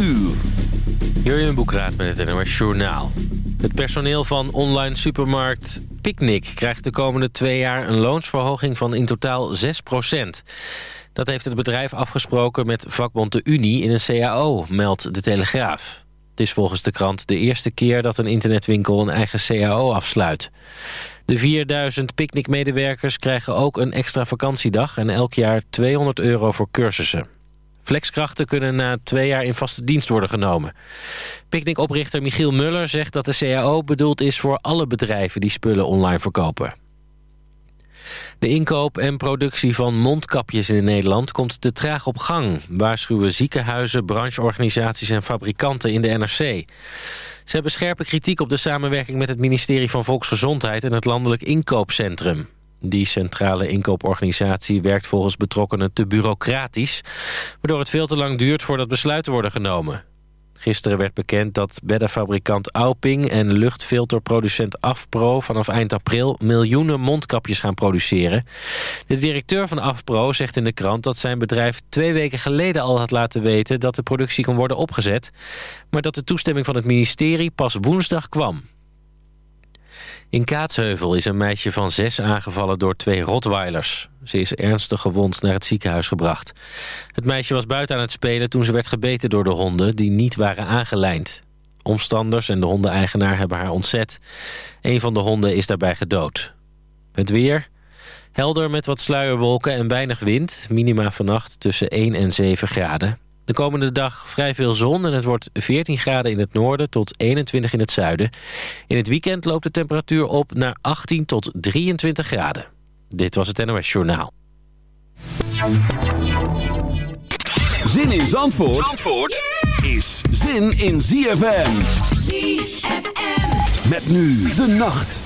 uur. Jurjen Boekraat met het NOS Journaal. Het personeel van online supermarkt Picnic krijgt de komende twee jaar... een loonsverhoging van in totaal 6% Dat heeft het bedrijf afgesproken met vakbond de Unie in een CAO, meldt de Telegraaf. Het is volgens de krant de eerste keer dat een internetwinkel een eigen CAO afsluit. De 4000 picknickmedewerkers krijgen ook een extra vakantiedag... en elk jaar 200 euro voor cursussen. Flexkrachten kunnen na twee jaar in vaste dienst worden genomen. Picnic-oprichter Michiel Muller zegt dat de CAO bedoeld is voor alle bedrijven die spullen online verkopen. De inkoop en productie van mondkapjes in Nederland komt te traag op gang... waarschuwen ziekenhuizen, brancheorganisaties en fabrikanten in de NRC. Ze hebben scherpe kritiek op de samenwerking met het ministerie van Volksgezondheid... en het Landelijk Inkoopcentrum. Die centrale inkooporganisatie werkt volgens betrokkenen te bureaucratisch... waardoor het veel te lang duurt voordat besluiten worden genomen. Gisteren werd bekend dat beddenfabrikant Auping en luchtfilterproducent Afpro vanaf eind april miljoenen mondkapjes gaan produceren. De directeur van Afpro zegt in de krant dat zijn bedrijf twee weken geleden al had laten weten dat de productie kon worden opgezet, maar dat de toestemming van het ministerie pas woensdag kwam. In Kaatsheuvel is een meisje van zes aangevallen door twee rotweilers. Ze is ernstig gewond naar het ziekenhuis gebracht. Het meisje was buiten aan het spelen toen ze werd gebeten door de honden... die niet waren aangelijnd. Omstanders en de hondeneigenaar hebben haar ontzet. Een van de honden is daarbij gedood. Het weer... Helder met wat sluierwolken en weinig wind. Minima vannacht tussen 1 en 7 graden. De komende dag vrij veel zon en het wordt 14 graden in het noorden tot 21 in het zuiden. In het weekend loopt de temperatuur op naar 18 tot 23 graden. Dit was het NOS Journaal. Zin in Zandvoort, Zandvoort is zin in ZFM. ZFM. Met nu de nacht.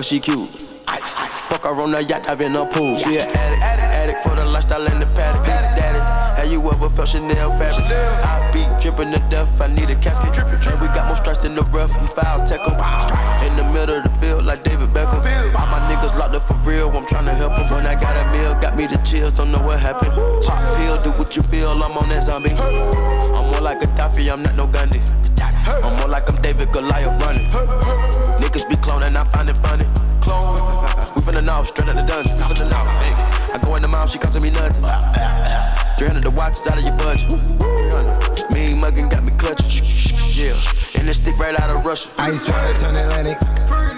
Cause she cute. Fuck her on the yacht, I've in a pool. She an addict, addict for the lifestyle and the paddock. Daddy, have you ever felt Chanel fabric? I be dripping to death, I need a casket. And we got more strikes in the rough, we foul tech em. In the middle of the field, like David Beckham. All my niggas locked up for real, I'm tryna help them. When I got a meal, got me the chills, don't know what happened. Do what you feel, I'm on that zombie. I'm more like a Daffy, I'm not no Gundy. I'm more like I'm David Goliath running. Niggas be cloning, I find it funny. Clone. We finna know, straight out the dungeon. Finna know, hey. I go in the mouth, she costing me nothing. 300 the watch is out of your budget. 300. Mean muggin' got me clutching. Yeah, and this stick right out of Russia. Ice water turn Atlantic.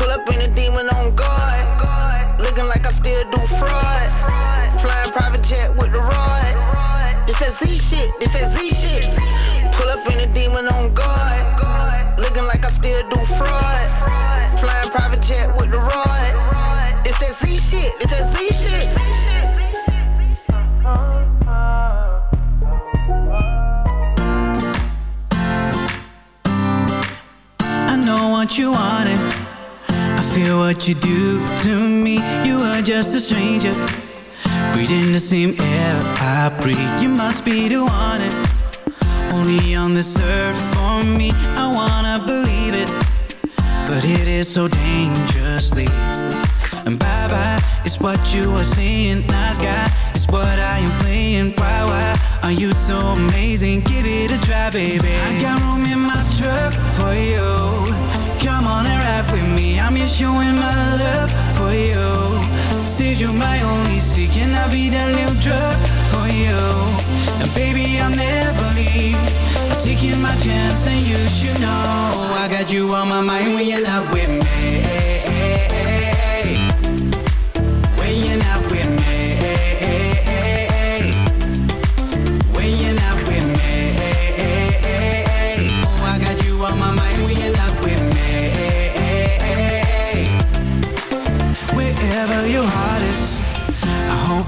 Pull up in a demon on guard. Looking like I still do fraud. Flying private jet with the rod. It's that Z shit, it's that Z shit. Pull up in a demon on guard. Looking like I still do fraud. Flying private jet with the rod. It's that Z shit, it's that Z shit. I know what you wanted. I what you do to me. You are just a stranger. Breathing the same air I breathe. You must be the one. Only on this earth for me. I wanna believe it. But it is so dangerously. And bye bye, it's what you are saying. Nice guy, it's what I am playing. Why, why are you so amazing? Give it a try, baby. I got room in my truck for you. Come on and ride with me. I'm just showing my love for you. Said you're my only seat. Can I be that little drug for you? And baby, I'll never leave. I'm taking my chance, and you should know I got you on my mind when you're not with me.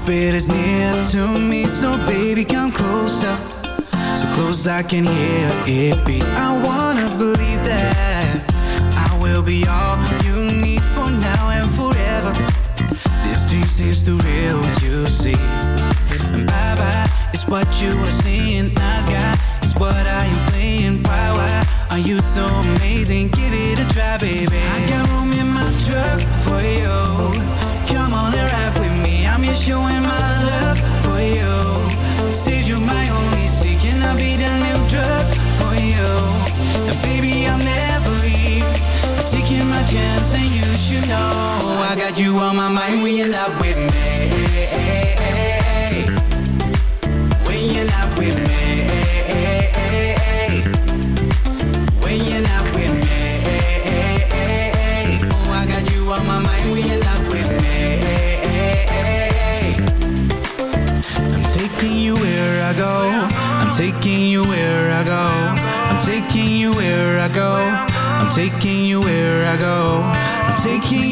It is near to me. So baby, come closer. So close I can hear it beat. I wanna believe that I will be all you need for now and forever. This dream seems too real, you see. And bye bye, it's what you are seeing. Nice guy, mind when you're not with me. When you're not with me. When you're not with me. Oh, I got you on my mind when you're not with me. I'm taking you where I go. I'm taking you where I go. I'm taking you where I go. I'm taking you where I go. I'm taking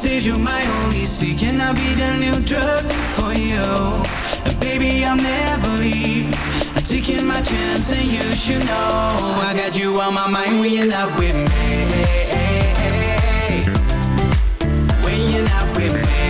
Said you my only seat. Can I be the new drug for you? And baby, I'll never leave. I'm taking my chance, and you should know I got you on my mind when you're not with me. When you're not with me.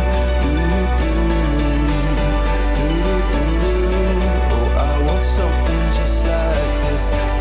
Like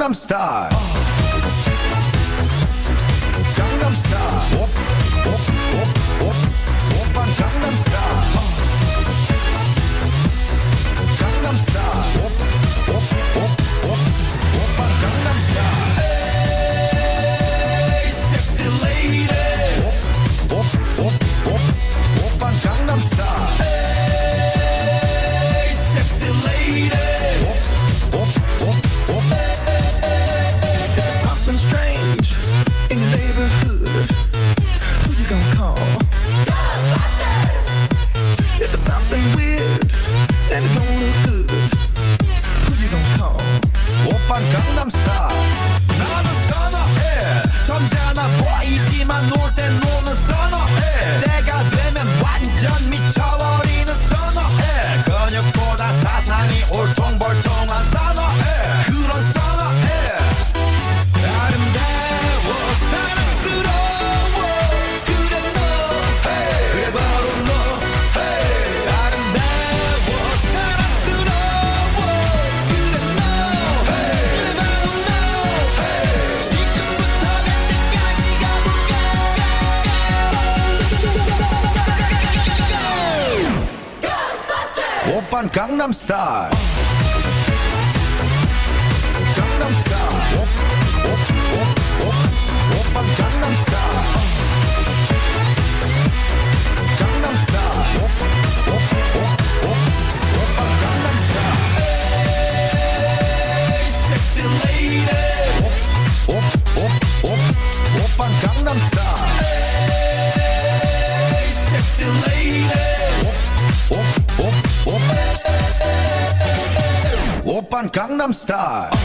Gangnam Style. Gangnam Style. Gangnam Style.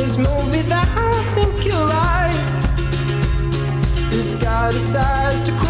this movie that I think you like. This guy decides to quit.